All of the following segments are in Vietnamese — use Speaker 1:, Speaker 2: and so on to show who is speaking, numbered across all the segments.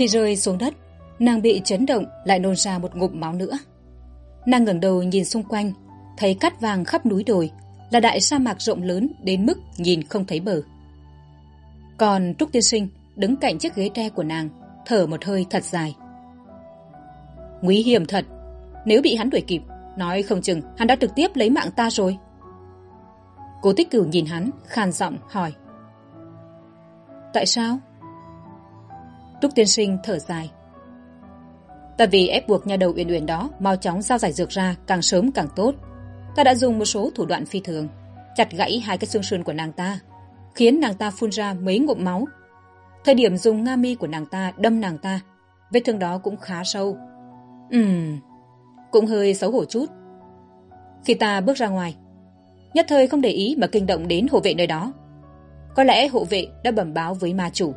Speaker 1: Khi rơi xuống đất, nàng bị chấn động lại nôn ra một ngụm máu nữa. Nàng ngẩng đầu nhìn xung quanh, thấy cát vàng khắp núi đồi, là đại sa mạc rộng lớn đến mức nhìn không thấy bờ. Còn Trúc Tiên Sinh đứng cạnh chiếc ghế tre của nàng, thở một hơi thật dài. Nguy hiểm thật, nếu bị hắn đuổi kịp, nói không chừng hắn đã trực tiếp lấy mạng ta rồi. Cố tích cửu nhìn hắn, khàn giọng hỏi. Tại sao? Túc tiên sinh thở dài. Ta vì ép buộc nhà đầu uyển uyển đó mau chóng giao giải dược ra càng sớm càng tốt. Ta đã dùng một số thủ đoạn phi thường, chặt gãy hai cái xương sườn của nàng ta, khiến nàng ta phun ra mấy ngụm máu. Thời điểm dùng nga mi của nàng ta đâm nàng ta, vết thương đó cũng khá sâu. Ừm, cũng hơi xấu hổ chút. Khi ta bước ra ngoài, nhất thời không để ý mà kinh động đến hộ vệ nơi đó. Có lẽ hộ vệ đã bẩm báo với ma chủ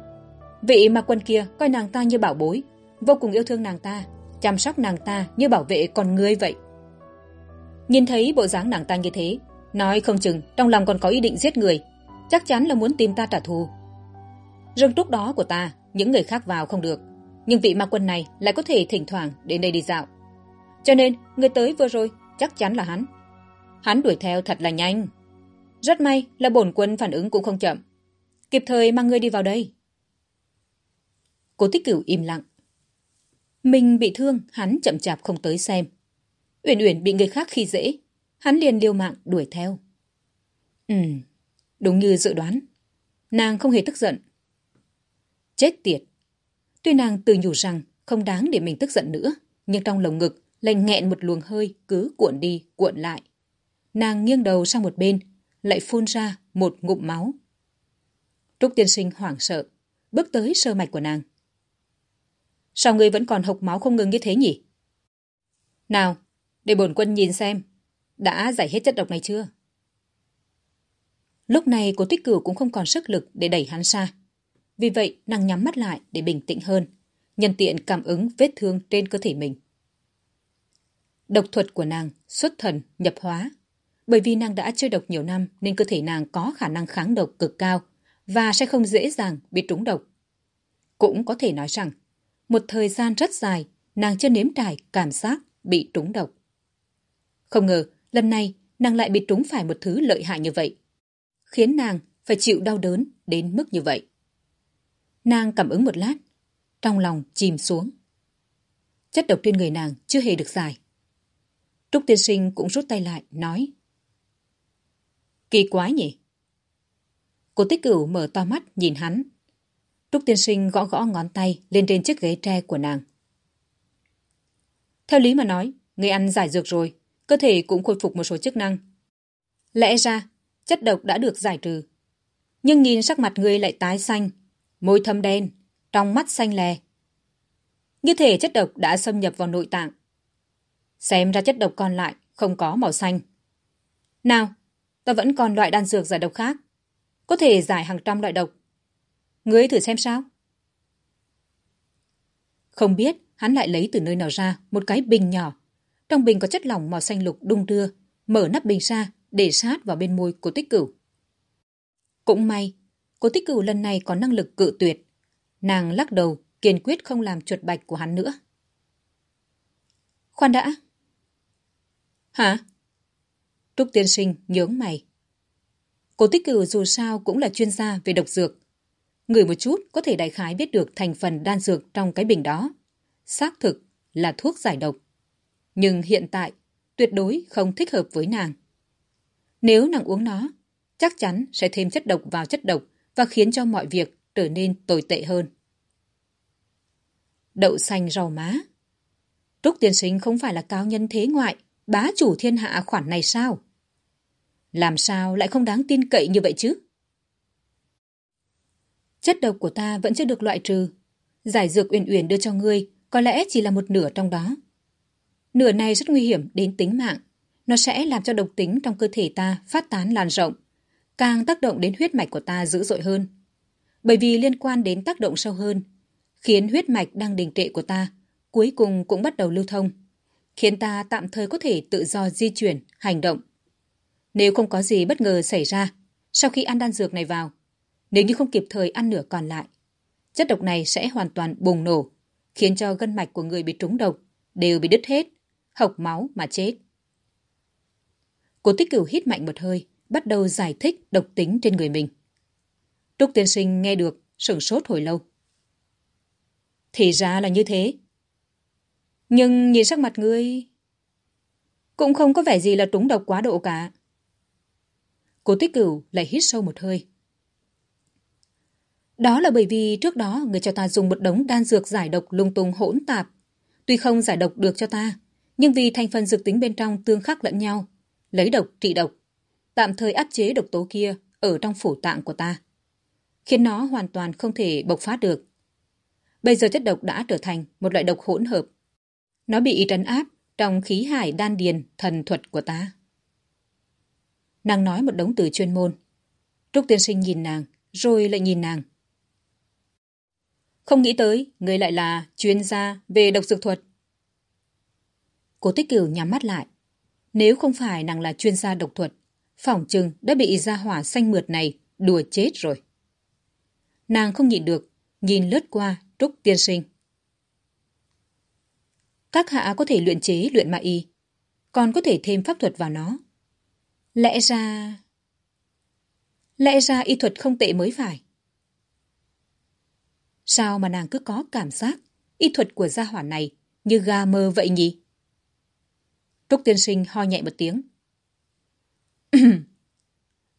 Speaker 1: vị ma quân kia coi nàng ta như bảo bối, vô cùng yêu thương nàng ta, chăm sóc nàng ta như bảo vệ con người vậy. Nhìn thấy bộ dáng nàng ta như thế, nói không chừng trong lòng còn có ý định giết người, chắc chắn là muốn tìm ta trả thù. Rừng trúc đó của ta, những người khác vào không được, nhưng vị ma quân này lại có thể thỉnh thoảng đến đây đi dạo. Cho nên, người tới vừa rồi, chắc chắn là hắn. Hắn đuổi theo thật là nhanh. Rất may là bổn quân phản ứng cũng không chậm. Kịp thời mang ngươi đi vào đây. Cố tích cửu im lặng. Mình bị thương, hắn chậm chạp không tới xem. Uyển Uyển bị người khác khi dễ, hắn liền liều mạng đuổi theo. Ừ, đúng như dự đoán. Nàng không hề tức giận. Chết tiệt! Tuy nàng tự nhủ rằng không đáng để mình tức giận nữa, nhưng trong lồng ngực lại nghẹn một luồng hơi cứ cuộn đi, cuộn lại. Nàng nghiêng đầu sang một bên, lại phun ra một ngụm máu. Trúc tiên sinh hoảng sợ, bước tới sơ mạch của nàng. Sao ngươi vẫn còn hộc máu không ngừng như thế nhỉ? Nào, để bổn quân nhìn xem. Đã giải hết chất độc này chưa? Lúc này cô tích cửu cũng không còn sức lực để đẩy hắn xa. Vì vậy, nàng nhắm mắt lại để bình tĩnh hơn, nhân tiện cảm ứng vết thương trên cơ thể mình. Độc thuật của nàng xuất thần, nhập hóa. Bởi vì nàng đã chơi độc nhiều năm nên cơ thể nàng có khả năng kháng độc cực cao và sẽ không dễ dàng bị trúng độc. Cũng có thể nói rằng một thời gian rất dài, nàng chưa nếm trải cảm giác bị trúng độc. Không ngờ, lần này nàng lại bị trúng phải một thứ lợi hại như vậy. Khiến nàng phải chịu đau đớn đến mức như vậy. Nàng cảm ứng một lát, trong lòng chìm xuống. Chất độc trên người nàng chưa hề được giải. Trúc tiên sinh cũng rút tay lại, nói. Kỳ quái nhỉ? Cô tích cửu mở to mắt nhìn hắn, Trúc tiên sinh gõ gõ ngón tay lên trên chiếc ghế tre của nàng. Theo lý mà nói, người ăn giải dược rồi, cơ thể cũng khôi phục một số chức năng. Lẽ ra, chất độc đã được giải trừ. Nhưng nhìn sắc mặt người lại tái xanh, môi thâm đen, trong mắt xanh lè. Như thể chất độc đã xâm nhập vào nội tạng. Xem ra chất độc còn lại không có màu xanh. Nào, ta vẫn còn loại đan dược giải độc khác. Có thể giải hàng trăm loại độc Ngươi thử xem sao. Không biết hắn lại lấy từ nơi nào ra một cái bình nhỏ. Trong bình có chất lỏng màu xanh lục đung đưa, mở nắp bình ra để sát vào bên môi của tích cửu. Cũng may, cô tích cửu lần này có năng lực cự tuyệt. Nàng lắc đầu, kiên quyết không làm chuột bạch của hắn nữa. Khoan đã. Hả? Trúc tiên sinh nhướng mày. Cô tích cửu dù sao cũng là chuyên gia về độc dược. Người một chút có thể đại khái biết được thành phần đan dược trong cái bình đó. Xác thực là thuốc giải độc. Nhưng hiện tại, tuyệt đối không thích hợp với nàng. Nếu nàng uống nó, chắc chắn sẽ thêm chất độc vào chất độc và khiến cho mọi việc trở nên tồi tệ hơn. đậu xanh rau má. Trúc tiên sinh không phải là cao nhân thế ngoại, bá chủ thiên hạ khoản này sao? Làm sao lại không đáng tin cậy như vậy chứ? Chất độc của ta vẫn chưa được loại trừ. Giải dược uyển uyển đưa cho ngươi có lẽ chỉ là một nửa trong đó. Nửa này rất nguy hiểm đến tính mạng. Nó sẽ làm cho độc tính trong cơ thể ta phát tán lan rộng, càng tác động đến huyết mạch của ta dữ dội hơn. Bởi vì liên quan đến tác động sâu hơn, khiến huyết mạch đang đình trệ của ta cuối cùng cũng bắt đầu lưu thông, khiến ta tạm thời có thể tự do di chuyển, hành động. Nếu không có gì bất ngờ xảy ra, sau khi ăn đan dược này vào, nếu như không kịp thời ăn nửa còn lại, chất độc này sẽ hoàn toàn bùng nổ, khiến cho gân mạch của người bị trúng độc đều bị đứt hết, hộc máu mà chết. Cố tích cửu hít mạnh một hơi, bắt đầu giải thích độc tính trên người mình. Trúc tiên sinh nghe được, sửng sốt hồi lâu. Thì ra là như thế. Nhưng nhìn sắc mặt ngươi... Cũng không có vẻ gì là trúng độc quá độ cả. Cố tích cửu lại hít sâu một hơi. Đó là bởi vì trước đó người cho ta dùng một đống đan dược giải độc lung tung hỗn tạp. Tuy không giải độc được cho ta, nhưng vì thành phần dược tính bên trong tương khắc lẫn nhau, lấy độc trị độc, tạm thời áp chế độc tố kia ở trong phủ tạng của ta, khiến nó hoàn toàn không thể bộc phát được. Bây giờ chất độc đã trở thành một loại độc hỗn hợp. Nó bị trấn áp trong khí hải đan điền thần thuật của ta. Nàng nói một đống từ chuyên môn. Trúc tiên sinh nhìn nàng, rồi lại nhìn nàng. Không nghĩ tới, người lại là chuyên gia về độc dược thuật. Cố tích cửu nhắm mắt lại. Nếu không phải nàng là chuyên gia độc thuật, phỏng chừng đã bị gia hỏa xanh mượt này đùa chết rồi. Nàng không nhịn được, nhìn lướt qua Trúc tiên sinh. Các hạ có thể luyện chế luyện ma y, còn có thể thêm pháp thuật vào nó. Lẽ ra... Lẽ ra y thuật không tệ mới phải. Sao mà nàng cứ có cảm giác y thuật của gia hỏa này như gà mơ vậy nhỉ? Trúc tiên sinh ho nhẹ một tiếng.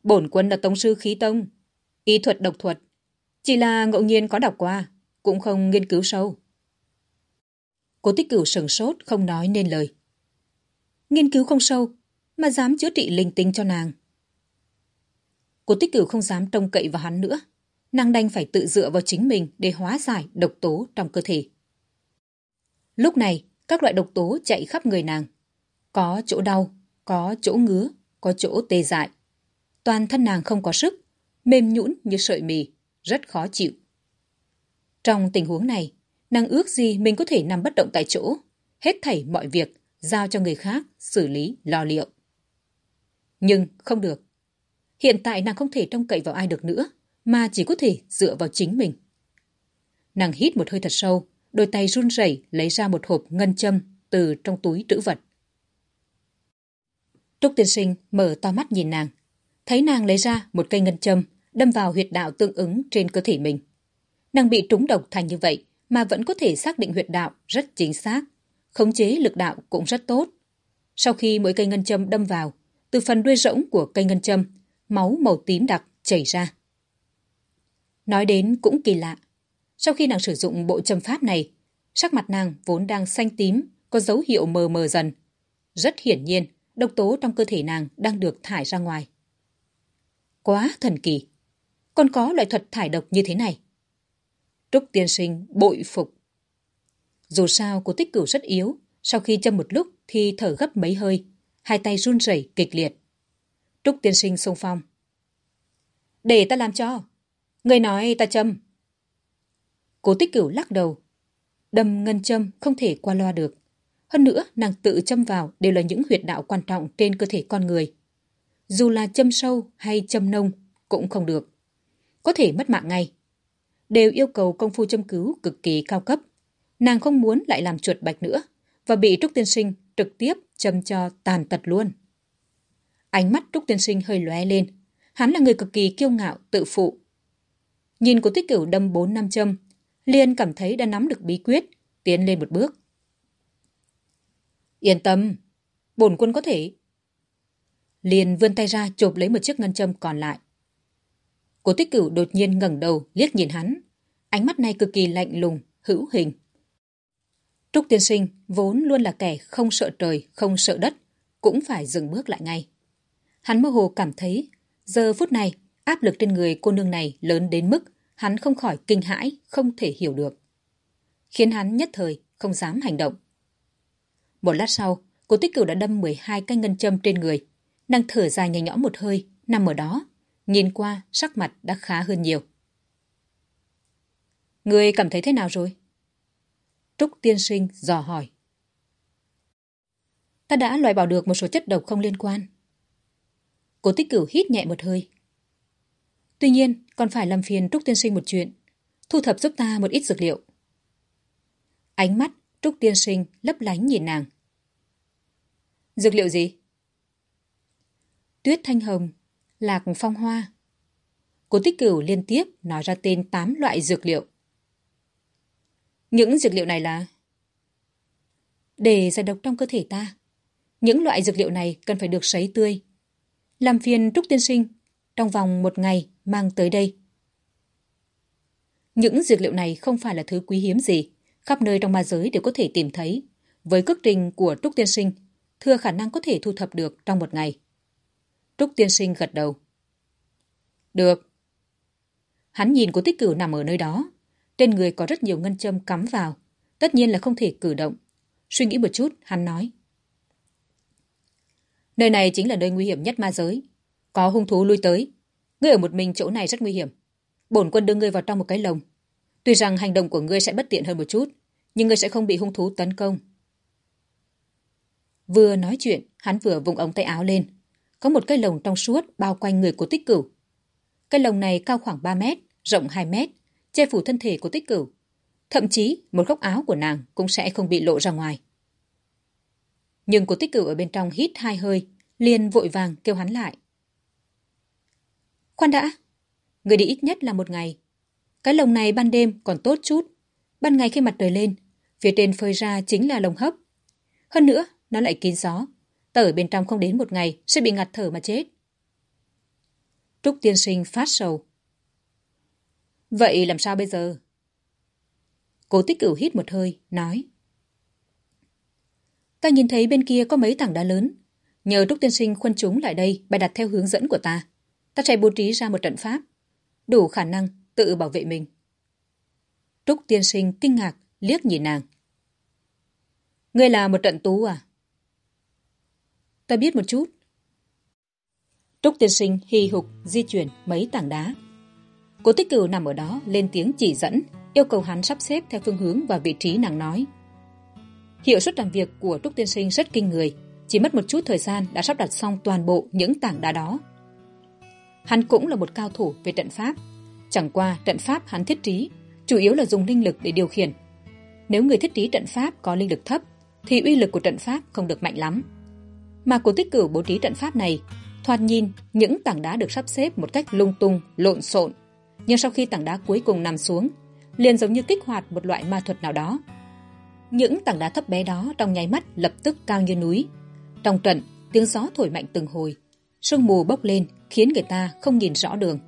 Speaker 1: Bổn quân là tông sư khí tông, y thuật độc thuật. Chỉ là ngẫu nhiên có đọc qua, cũng không nghiên cứu sâu. Cố tích cửu sừng sốt không nói nên lời. Nghiên cứu không sâu, mà dám chữa trị linh tinh cho nàng. Cố tích cửu không dám trông cậy vào hắn nữa. Nàng đành phải tự dựa vào chính mình để hóa giải độc tố trong cơ thể. Lúc này, các loại độc tố chạy khắp người nàng. Có chỗ đau, có chỗ ngứa, có chỗ tê dại. Toàn thân nàng không có sức, mềm nhũn như sợi mì, rất khó chịu. Trong tình huống này, nàng ước gì mình có thể nằm bất động tại chỗ, hết thảy mọi việc giao cho người khác xử lý lo liệu. Nhưng không được. Hiện tại nàng không thể trông cậy vào ai được nữa, mà chỉ có thể dựa vào chính mình. Nàng hít một hơi thật sâu, đôi tay run rẩy lấy ra một hộp ngân châm từ trong túi trữ vật. Trúc tiên sinh mở to mắt nhìn nàng, thấy nàng lấy ra một cây ngân châm đâm vào huyệt đạo tương ứng trên cơ thể mình. Nàng bị trúng độc thành như vậy mà vẫn có thể xác định huyệt đạo rất chính xác, khống chế lực đạo cũng rất tốt. Sau khi mỗi cây ngân châm đâm vào, từ phần đuôi rỗng của cây ngân châm, máu màu tím đặc chảy ra. Nói đến cũng kỳ lạ. Sau khi nàng sử dụng bộ châm pháp này, sắc mặt nàng vốn đang xanh tím, có dấu hiệu mờ mờ dần. Rất hiển nhiên, độc tố trong cơ thể nàng đang được thải ra ngoài. Quá thần kỳ! Còn có loại thuật thải độc như thế này. Trúc tiên sinh bội phục. Dù sao cô tích cửu rất yếu, sau khi châm một lúc thì thở gấp mấy hơi, hai tay run rẩy kịch liệt. Trúc tiên sinh xung phong. Để ta làm cho. Người nói ta châm. Cố tích cửu lắc đầu. Đâm ngân châm không thể qua loa được. Hơn nữa, nàng tự châm vào đều là những huyệt đạo quan trọng trên cơ thể con người. Dù là châm sâu hay châm nông cũng không được. Có thể mất mạng ngay. Đều yêu cầu công phu châm cứu cực kỳ cao cấp. Nàng không muốn lại làm chuột bạch nữa và bị Trúc Tiên Sinh trực tiếp châm cho tàn tật luôn. Ánh mắt Trúc Tiên Sinh hơi lóe lên. Hắn là người cực kỳ kiêu ngạo, tự phụ. Nhìn của tích cửu đâm bốn năm châm, liền cảm thấy đã nắm được bí quyết, tiến lên một bước. Yên tâm, bổn quân có thể. Liền vươn tay ra chộp lấy một chiếc ngân châm còn lại. Cố tích cửu đột nhiên ngẩng đầu liếc nhìn hắn. Ánh mắt này cực kỳ lạnh lùng, hữu hình. Trúc tiên sinh vốn luôn là kẻ không sợ trời, không sợ đất, cũng phải dừng bước lại ngay. Hắn mơ hồ cảm thấy, giờ phút này, áp lực trên người cô nương này lớn đến mức hắn không khỏi kinh hãi, không thể hiểu được. Khiến hắn nhất thời không dám hành động. Một lát sau, cô tích cửu đã đâm 12 cái ngân châm trên người. Nàng thở dài nhẹ nhõm một hơi, nằm ở đó. Nhìn qua, sắc mặt đã khá hơn nhiều. Người cảm thấy thế nào rồi? Trúc tiên sinh dò hỏi. Ta đã loại bỏ được một số chất độc không liên quan. cô tích cửu hít nhẹ một hơi. Tuy nhiên, còn phải làm phiền Trúc tiên sinh một chuyện. Thu thập giúp ta một ít dược liệu. Ánh mắt Trúc tiên sinh lấp lánh nhìn nàng. Dược liệu gì? Tuyết thanh hồng, lạc phong hoa. Cố tích cửu liên tiếp nói ra tên 8 loại dược liệu. Những dược liệu này là... Để giải độc trong cơ thể ta, những loại dược liệu này cần phải được sấy tươi. Làm phiền Trúc Tiên Sinh, trong vòng một ngày mang tới đây. Những dược liệu này không phải là thứ quý hiếm gì, khắp nơi trong ma giới đều có thể tìm thấy. Với cước trình của Trúc Tiên Sinh, thừa khả năng có thể thu thập được trong một ngày. Trúc Tiên Sinh gật đầu. Được. Hắn nhìn của tích cửu nằm ở nơi đó. Trên người có rất nhiều ngân châm cắm vào. Tất nhiên là không thể cử động. Suy nghĩ một chút, hắn nói. Nơi này chính là nơi nguy hiểm nhất ma giới. Có hung thú lui tới. Ngươi ở một mình chỗ này rất nguy hiểm. Bổn quân đưa ngươi vào trong một cái lồng. Tuy rằng hành động của ngươi sẽ bất tiện hơn một chút, nhưng ngươi sẽ không bị hung thú tấn công. Vừa nói chuyện, hắn vừa vùng ống tay áo lên. Có một cái lồng trong suốt bao quanh người của tích cửu. cái lồng này cao khoảng 3 mét, rộng 2 mét, che phủ thân thể của tích cửu. Thậm chí một góc áo của nàng cũng sẽ không bị lộ ra ngoài. Nhưng cô tích cửu ở bên trong hít hai hơi, liền vội vàng kêu hắn lại. Khoan đã, người đi ít nhất là một ngày. Cái lồng này ban đêm còn tốt chút. Ban ngày khi mặt trời lên, phía trên phơi ra chính là lồng hấp. Hơn nữa, nó lại kín gió. Ta ở bên trong không đến một ngày sẽ bị ngạt thở mà chết. Trúc tiên sinh phát sầu. Vậy làm sao bây giờ? Cố tích cửu hít một hơi, nói. Ta nhìn thấy bên kia có mấy tảng đá lớn. Nhờ Trúc tiên sinh khuân chúng lại đây bày đặt theo hướng dẫn của ta. Ta sẽ bố trí ra một trận pháp. Đủ khả năng tự bảo vệ mình. Trúc tiên sinh kinh ngạc liếc nhìn nàng. Ngươi là một trận tú à? Ta biết một chút. Trúc tiên sinh hì hục di chuyển mấy tảng đá. Cố tích cửu nằm ở đó lên tiếng chỉ dẫn, yêu cầu hắn sắp xếp theo phương hướng và vị trí nàng nói. Hiệu suất làm việc của Trúc tiên sinh rất kinh người, chỉ mất một chút thời gian đã sắp đặt xong toàn bộ những tảng đá đó. Hắn cũng là một cao thủ về trận pháp. Chẳng qua trận pháp hắn thiết trí, chủ yếu là dùng linh lực để điều khiển. Nếu người thiết trí trận pháp có linh lực thấp, thì uy lực của trận pháp không được mạnh lắm. Mà của tích cửu bố trí trận pháp này, thoạt nhìn những tảng đá được sắp xếp một cách lung tung, lộn xộn. Nhưng sau khi tảng đá cuối cùng nằm xuống, liền giống như kích hoạt một loại ma thuật nào đó. Những tảng đá thấp bé đó trong nháy mắt lập tức cao như núi. Trong trận, tiếng gió thổi mạnh từng hồi, sương mù bốc lên khiến người ta không nhìn rõ đường.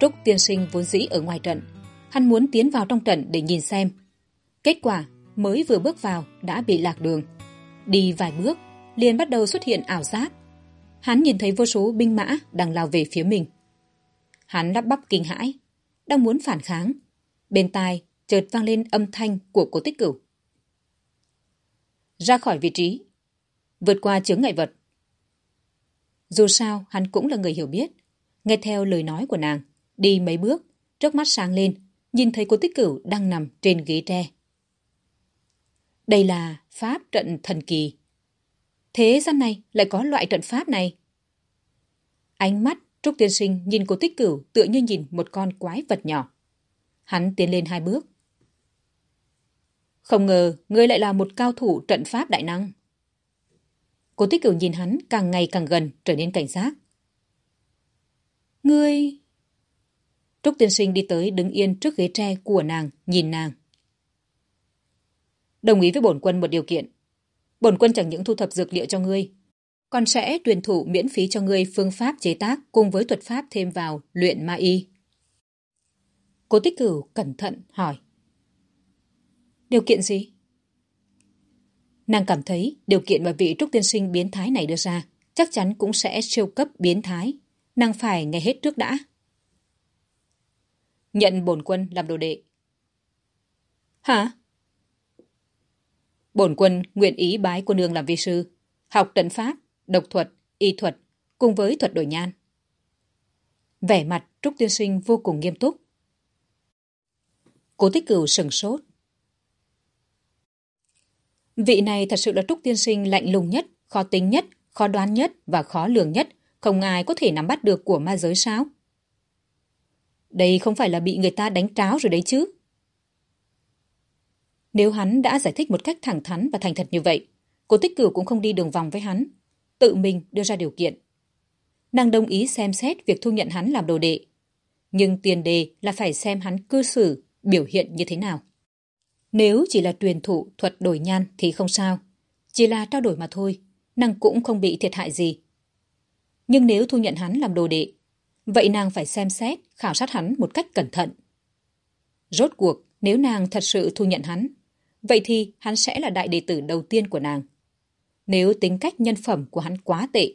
Speaker 1: Trúc tiên sinh vốn dĩ ở ngoài trận, hắn muốn tiến vào trong trận để nhìn xem. Kết quả, mới vừa bước vào đã bị lạc đường. Đi vài bước, liền bắt đầu xuất hiện ảo giác. Hắn nhìn thấy vô số binh mã đang lao về phía mình. Hắn lắp bắp kinh hãi, đang muốn phản kháng. Bên tai chợt vang lên âm thanh của cố tích cửu. Ra khỏi vị trí, vượt qua chướng ngại vật. Dù sao, hắn cũng là người hiểu biết. Nghe theo lời nói của nàng, đi mấy bước, trước mắt sáng lên, nhìn thấy cô tích cửu đang nằm trên ghế tre. Đây là pháp trận thần kỳ. Thế gian này lại có loại trận pháp này. Ánh mắt Trúc Tiên Sinh nhìn cô tích cửu tựa như nhìn một con quái vật nhỏ. Hắn tiến lên hai bước. Không ngờ ngươi lại là một cao thủ trận pháp đại năng. Cô tích cửu nhìn hắn càng ngày càng gần trở nên cảnh giác. Ngươi... Trúc Tiên Sinh đi tới đứng yên trước ghế tre của nàng, nhìn nàng. Đồng ý với bổn quân một điều kiện. Bổn quân chẳng những thu thập dược liệu cho ngươi, còn sẽ tuyển thụ miễn phí cho ngươi phương pháp chế tác cùng với thuật pháp thêm vào luyện ma y. Cố tích cửu cẩn thận hỏi. Điều kiện gì? Nàng cảm thấy điều kiện mà vị trúc tiên sinh biến thái này đưa ra chắc chắn cũng sẽ siêu cấp biến thái. Nàng phải nghe hết trước đã. Nhận bổn quân làm đồ đệ. Hả? Bổn quân nguyện ý bái quân nương làm vi sư, học trận pháp, độc thuật, y thuật, cùng với thuật đổi nhan. Vẻ mặt Trúc Tiên Sinh vô cùng nghiêm túc. Cố tích cửu sừng sốt. Vị này thật sự là Trúc Tiên Sinh lạnh lùng nhất, khó tính nhất, khó đoán nhất và khó lường nhất, không ai có thể nắm bắt được của ma giới sao? Đây không phải là bị người ta đánh tráo rồi đấy chứ? Nếu hắn đã giải thích một cách thẳng thắn và thành thật như vậy, cô tích cửu cũng không đi đường vòng với hắn, tự mình đưa ra điều kiện. Nàng đồng ý xem xét việc thu nhận hắn làm đồ đệ, nhưng tiền đề là phải xem hắn cư xử, biểu hiện như thế nào. Nếu chỉ là truyền thụ thuật đổi nhan thì không sao, chỉ là trao đổi mà thôi, nàng cũng không bị thiệt hại gì. Nhưng nếu thu nhận hắn làm đồ đệ, vậy nàng phải xem xét, khảo sát hắn một cách cẩn thận. Rốt cuộc, nếu nàng thật sự thu nhận hắn, vậy thì hắn sẽ là đại đệ tử đầu tiên của nàng. Nếu tính cách nhân phẩm của hắn quá tệ,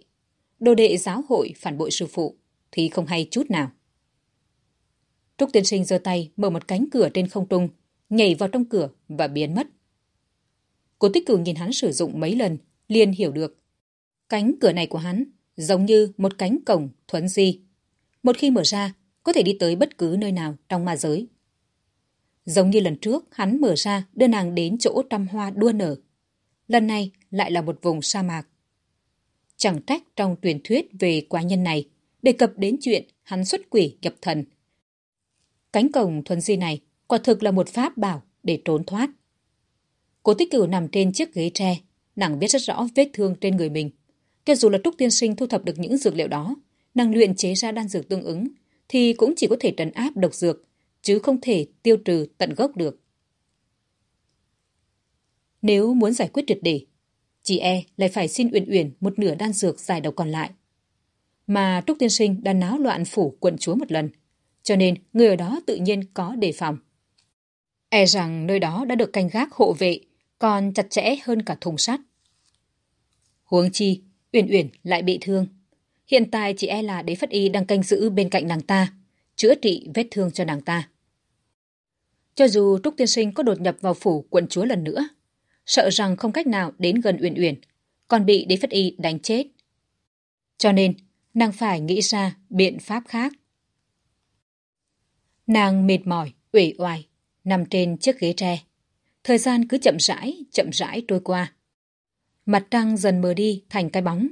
Speaker 1: đồ đệ giáo hội phản bội sư phụ, thì không hay chút nào. Trúc tiên sinh giơ tay mở một cánh cửa trên không trung, nhảy vào trong cửa và biến mất. Cố tích cửu nhìn hắn sử dụng mấy lần, liền hiểu được. Cánh cửa này của hắn giống như một cánh cổng thuấn di. Một khi mở ra, có thể đi tới bất cứ nơi nào trong ma giới. Giống như lần trước, hắn mở ra đưa nàng đến chỗ trăm hoa đua nở. Lần này lại là một vùng sa mạc. Chẳng trách trong truyền thuyết về quá nhân này đề cập đến chuyện hắn xuất quỷ nhập thần. Cánh cổng thuần di này quả thực là một pháp bảo để trốn thoát. Cố tích cửu nằm trên chiếc ghế tre, nàng biết rất rõ vết thương trên người mình. Cho dù là Trúc Tiên Sinh thu thập được những dược liệu đó, nàng luyện chế ra đan dược tương ứng, thì cũng chỉ có thể trấn áp độc dược, chứ không thể tiêu trừ tận gốc được. Nếu muốn giải quyết triệt để, chị e lại phải xin Uyển Uyển một nửa đan dược giải độc còn lại. Mà Trúc Tiên Sinh đã náo loạn phủ quận chúa một lần, cho nên người ở đó tự nhiên có đề phòng. E rằng nơi đó đã được canh gác hộ vệ, còn chặt chẽ hơn cả thùng sắt. Huống chi, Uyển Uyển lại bị thương. Hiện tại chị e là đế phất y đang canh giữ bên cạnh nàng ta, chữa trị vết thương cho nàng ta. Cho dù Trúc Tiên Sinh có đột nhập vào phủ quận chúa lần nữa, sợ rằng không cách nào đến gần Uyển Uyển, còn bị đế phất y đánh chết. Cho nên, nàng phải nghĩ ra biện pháp khác. Nàng mệt mỏi, uể oải, nằm trên chiếc ghế tre. Thời gian cứ chậm rãi, chậm rãi trôi qua. Mặt trăng dần mờ đi thành cái bóng.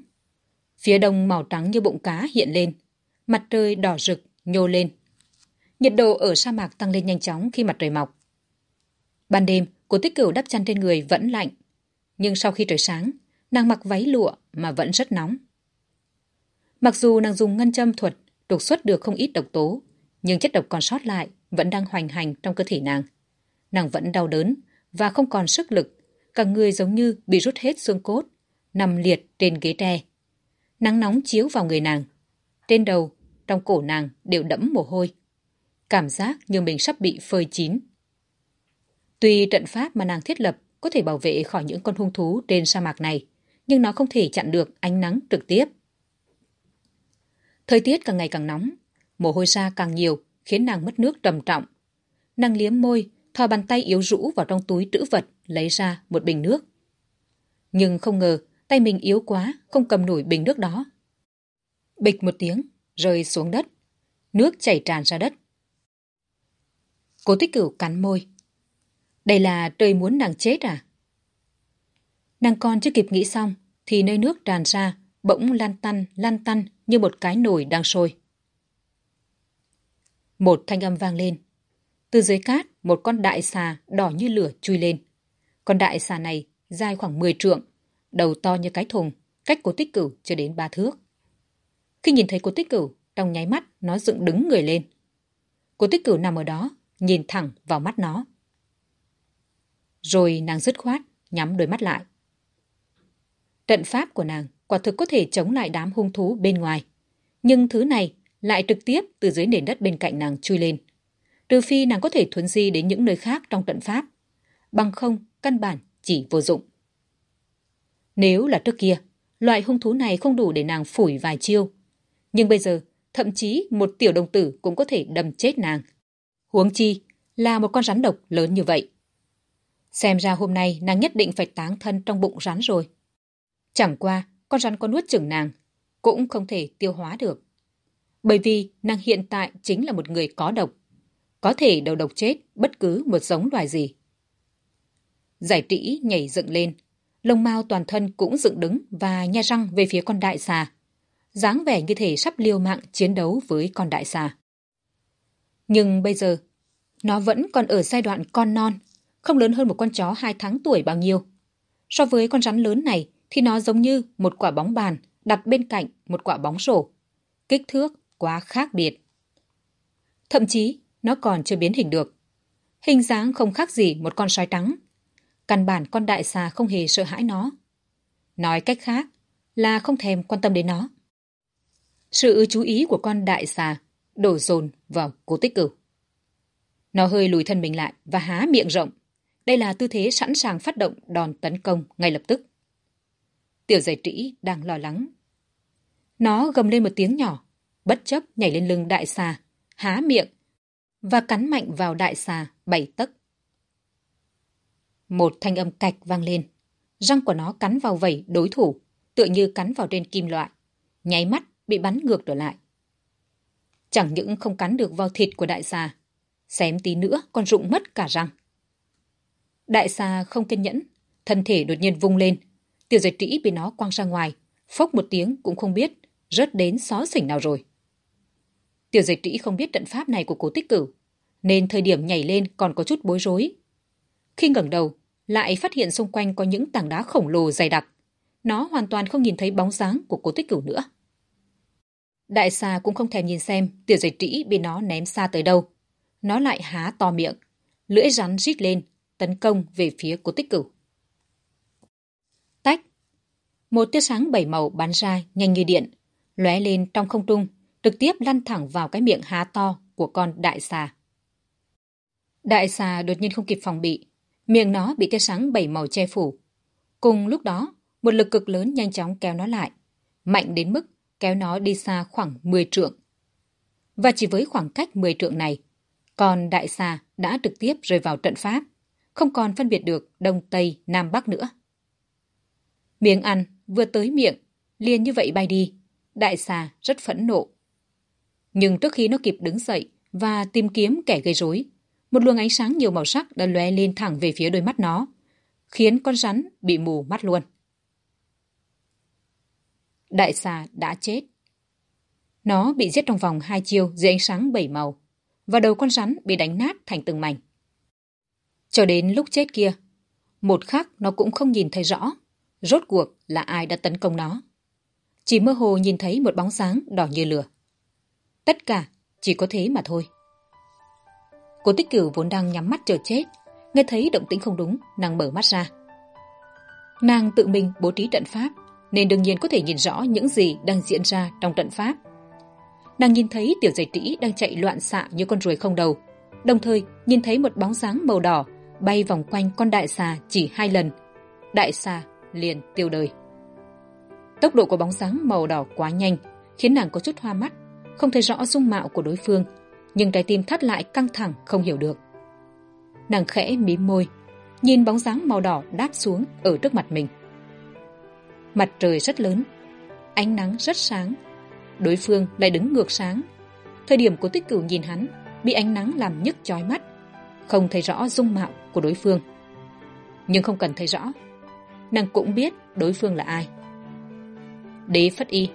Speaker 1: Phía đông màu trắng như bụng cá hiện lên. Mặt trời đỏ rực, nhô lên. Nhiệt độ ở sa mạc tăng lên nhanh chóng khi mặt trời mọc. Ban đêm, cô tích cửu đắp chăn trên người vẫn lạnh. Nhưng sau khi trời sáng, nàng mặc váy lụa mà vẫn rất nóng. Mặc dù nàng dùng ngân châm thuật trục xuất được không ít độc tố, nhưng chất độc còn sót lại vẫn đang hoành hành trong cơ thể nàng. Nàng vẫn đau đớn và không còn sức lực, cả người giống như bị rút hết xương cốt, nằm liệt trên ghế tre. Nắng nóng chiếu vào người nàng. Trên đầu, trong cổ nàng đều đẫm mồ hôi. Cảm giác như mình sắp bị phơi chín. Tuy trận pháp mà nàng thiết lập có thể bảo vệ khỏi những con hung thú trên sa mạc này, nhưng nó không thể chặn được ánh nắng trực tiếp. Thời tiết càng ngày càng nóng, mồ hôi ra càng nhiều khiến nàng mất nước trầm trọng. Nàng liếm môi, thò bàn tay yếu rũ vào trong túi trữ vật lấy ra một bình nước. Nhưng không ngờ tay mình yếu quá không cầm nổi bình nước đó. Bịch một tiếng, rơi xuống đất. Nước chảy tràn ra đất. Cố tích cửu cắn môi. Đây là trời muốn nàng chết à? Nàng con chưa kịp nghĩ xong thì nơi nước tràn ra bỗng lan tăn lan tăn như một cái nồi đang sôi. Một thanh âm vang lên. Từ dưới cát, một con đại xà đỏ như lửa chui lên. Con đại xà này dài khoảng 10 trượng, đầu to như cái thùng, cách cố tích cửu chưa đến ba thước. Khi nhìn thấy cố tích cửu, trong nháy mắt nó dựng đứng người lên. Cố tích cửu nằm ở đó, nhìn thẳng vào mắt nó. Rồi nàng dứt khoát, nhắm đôi mắt lại. Trận pháp của nàng quả thực có thể chống lại đám hung thú bên ngoài. Nhưng thứ này lại trực tiếp từ dưới nền đất bên cạnh nàng chui lên. Trừ phi nàng có thể thuấn di đến những nơi khác trong trận pháp. Bằng không, căn bản chỉ vô dụng. Nếu là trước kia, loại hung thú này không đủ để nàng phủi vài chiêu. Nhưng bây giờ, thậm chí một tiểu đồng tử cũng có thể đâm chết nàng. Huống chi là một con rắn độc lớn như vậy. Xem ra hôm nay nàng nhất định phải táng thân trong bụng rắn rồi. Chẳng qua, con rắn có nuốt chửng nàng, cũng không thể tiêu hóa được. Bởi vì nàng hiện tại chính là một người có độc, có thể đầu độc chết bất cứ một giống loài gì. Giải trĩ nhảy dựng lên, lông mao toàn thân cũng dựng đứng và nha răng về phía con đại xà. dáng vẻ như thể sắp liều mạng chiến đấu với con đại xà. Nhưng bây giờ, nó vẫn còn ở giai đoạn con non, không lớn hơn một con chó hai tháng tuổi bao nhiêu. So với con rắn lớn này thì nó giống như một quả bóng bàn đặt bên cạnh một quả bóng rổ. Kích thước quá khác biệt. Thậm chí, nó còn chưa biến hình được. Hình dáng không khác gì một con sói trắng. Căn bản con đại xà không hề sợ hãi nó. Nói cách khác là không thèm quan tâm đến nó. Sự chú ý của con đại xà đổ dồn vào cố tích cửu. Nó hơi lùi thân mình lại và há miệng rộng. Đây là tư thế sẵn sàng phát động đòn tấn công ngay lập tức. Tiểu giải trĩ đang lo lắng. Nó gầm lên một tiếng nhỏ, bất chấp nhảy lên lưng đại xà, há miệng và cắn mạnh vào đại xà bảy tấc. Một thanh âm cạch vang lên. Răng của nó cắn vào vẩy đối thủ, tựa như cắn vào trên kim loại. Nháy mắt bị bắn ngược trở lại. Chẳng những không cắn được vào thịt của đại xà, xém tí nữa còn rụng mất cả răng. Đại xà không kiên nhẫn, thân thể đột nhiên vung lên. Tiểu giật trĩ bị nó quăng ra ngoài, phốc một tiếng cũng không biết, rớt đến xó xỉnh nào rồi. Tiểu dịch trĩ không biết trận pháp này của cố tích cửu, nên thời điểm nhảy lên còn có chút bối rối. Khi ngẩng đầu, lại phát hiện xung quanh có những tảng đá khổng lồ dày đặc. Nó hoàn toàn không nhìn thấy bóng dáng của cố tích cửu nữa. Đại xà cũng không thèm nhìn xem tiểu dịch trĩ bị nó ném xa tới đâu. Nó lại há to miệng, lưỡi rắn rít lên, tấn công về phía cố tích cửu. Tách! Một tia sáng bảy màu bắn ra nhanh như điện, lóe lên trong không trung trực tiếp lăn thẳng vào cái miệng há to của con đại xà. Đại xà đột nhiên không kịp phòng bị, miệng nó bị tia sáng bảy màu che phủ. Cùng lúc đó, một lực cực lớn nhanh chóng kéo nó lại, mạnh đến mức kéo nó đi xa khoảng 10 trượng. Và chỉ với khoảng cách 10 trượng này, con đại xà đã trực tiếp rơi vào trận pháp, không còn phân biệt được Đông Tây Nam Bắc nữa. Miếng ăn vừa tới miệng, liền như vậy bay đi. Đại xà rất phẫn nộ, nhưng trước khi nó kịp đứng dậy và tìm kiếm kẻ gây rối, một luồng ánh sáng nhiều màu sắc đã lóe lên thẳng về phía đôi mắt nó, khiến con rắn bị mù mắt luôn. Đại xà đã chết. Nó bị giết trong vòng hai chiêu dưới ánh sáng bảy màu, và đầu con rắn bị đánh nát thành từng mảnh. Cho đến lúc chết kia, một khắc nó cũng không nhìn thấy rõ, rốt cuộc là ai đã tấn công nó. Chỉ mơ hồ nhìn thấy một bóng sáng đỏ như lửa. Tất cả chỉ có thế mà thôi. Cô tích cửu vốn đang nhắm mắt chờ chết, nghe thấy động tĩnh không đúng, nàng mở mắt ra. Nàng tự mình bố trí trận pháp, nên đương nhiên có thể nhìn rõ những gì đang diễn ra trong trận pháp. Nàng nhìn thấy tiểu giày trĩ đang chạy loạn xạ như con ruồi không đầu, đồng thời nhìn thấy một bóng dáng màu đỏ bay vòng quanh con đại xà chỉ hai lần. Đại xà liền tiêu đời. Tốc độ của bóng dáng màu đỏ quá nhanh, khiến nàng có chút hoa mắt không thấy rõ dung mạo của đối phương, nhưng trái tim thắt lại căng thẳng, không hiểu được. Nàng khẽ mím môi, nhìn bóng dáng màu đỏ đáp xuống ở trước mặt mình. Mặt trời rất lớn, ánh nắng rất sáng, đối phương lại đứng ngược sáng. Thời điểm của tích cửu nhìn hắn, bị ánh nắng làm nhức chói mắt, không thấy rõ dung mạo của đối phương. Nhưng không cần thấy rõ, nàng cũng biết đối phương là ai. Đế phất y,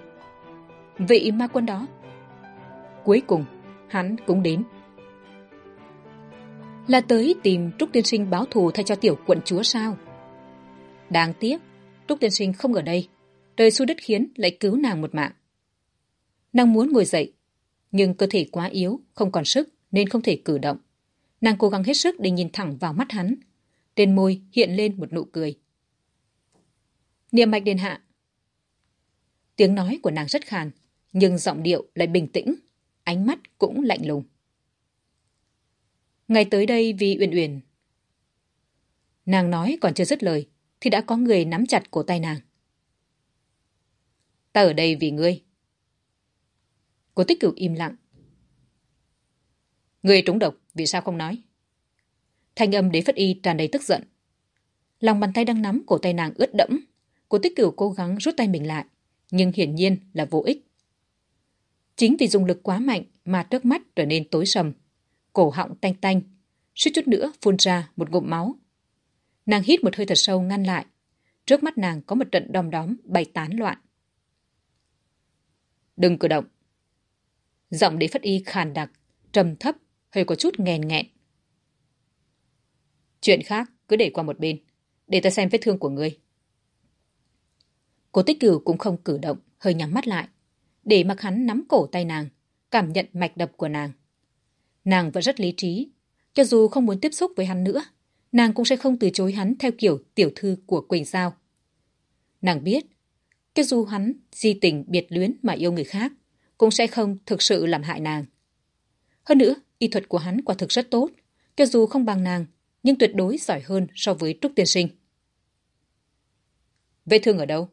Speaker 1: vị ma quân đó Cuối cùng, hắn cũng đến. Là tới tìm Trúc Tiên Sinh báo thù thay cho tiểu quận chúa sao? Đáng tiếc, Trúc Tiên Sinh không ở đây. Trời xu đất khiến lại cứu nàng một mạng. Nàng muốn ngồi dậy, nhưng cơ thể quá yếu, không còn sức nên không thể cử động. Nàng cố gắng hết sức để nhìn thẳng vào mắt hắn. Trên môi hiện lên một nụ cười. Niệm mạch đền hạ. Tiếng nói của nàng rất khàn, nhưng giọng điệu lại bình tĩnh, ánh mắt cũng lạnh lùng. Ngày tới đây vì Uyển Uyển. Nàng nói còn chưa dứt lời, thì đã có người nắm chặt cổ tay nàng, Ta ở đây vì ngươi. Cố tích cửu im lặng. Ngươi trúng độc, vì sao không nói? Thanh âm đế phất y tràn đầy tức giận. Lòng bàn tay đang nắm cổ tay nàng ướt đẫm. Cố tích cửu cố gắng rút tay mình lại, nhưng hiển nhiên là vô ích. Chính vì dùng lực quá mạnh mà trước mắt trở nên tối sầm, cổ họng tanh tanh, suýt chút nữa phun ra một ngụm máu. Nàng hít một hơi thật sâu ngăn lại. Trước mắt nàng có một trận đom đóm bay tán loạn. Đừng cử động. Giọng đế phất y khàn đặc, trầm thấp, hơi có chút nghèn nghẹn. Chuyện khác cứ để qua một bên, để ta xem vết thương của ngươi. Cố tích cửu cũng không cử động, hơi nhắm mắt lại, để mặc hắn nắm cổ tay nàng, cảm nhận mạch đập của nàng. Nàng vẫn rất lý trí, cho dù không muốn tiếp xúc với hắn nữa, nàng cũng sẽ không từ chối hắn theo kiểu tiểu thư của Quỳnh Giao. Nàng biết, cho dù hắn di tình biệt luyến mà yêu người khác, cũng sẽ không thực sự làm hại nàng. Hơn nữa, y thuật của hắn quả thực rất tốt, cho dù không bằng nàng, nhưng tuyệt đối giỏi hơn so với Trúc Tiên Sinh. Vết thương ở đâu?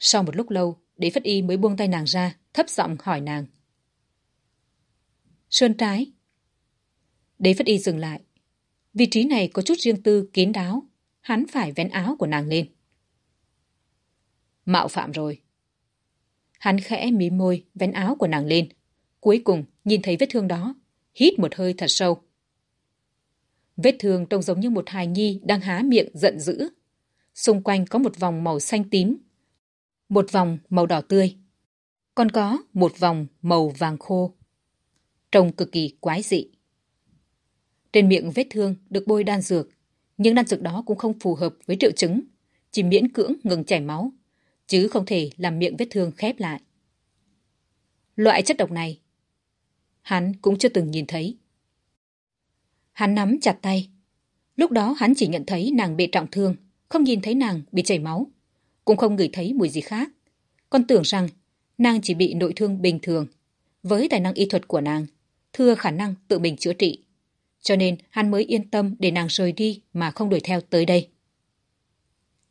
Speaker 1: Sau một lúc lâu, Đế Phất Y mới buông tay nàng ra, thấp giọng hỏi nàng. Sơn trái. Đế Phất Y dừng lại. Vị trí này có chút riêng tư, kín đáo. Hắn phải vén áo của nàng lên. Mạo phạm rồi. Hắn khẽ mí môi, vén áo của nàng lên. Cuối cùng, nhìn thấy vết thương đó, hít một hơi thật sâu. Vết thương trông giống như một hài nhi đang há miệng giận dữ. Xung quanh có một vòng màu xanh tím, một vòng màu đỏ tươi, còn có một vòng màu vàng khô. Trông cực kỳ quái dị. Trên miệng vết thương được bôi đan dược, nhưng đan dược đó cũng không phù hợp với triệu chứng, chỉ miễn cưỡng ngừng chảy máu, chứ không thể làm miệng vết thương khép lại. Loại chất độc này, hắn cũng chưa từng nhìn thấy. Hắn nắm chặt tay. Lúc đó hắn chỉ nhận thấy nàng bị trọng thương, không nhìn thấy nàng bị chảy máu, cũng không ngửi thấy mùi gì khác. con tưởng rằng nàng chỉ bị nội thương bình thường. Với tài năng y thuật của nàng, thưa khả năng tự mình chữa trị. Cho nên hắn mới yên tâm để nàng rời đi mà không đuổi theo tới đây.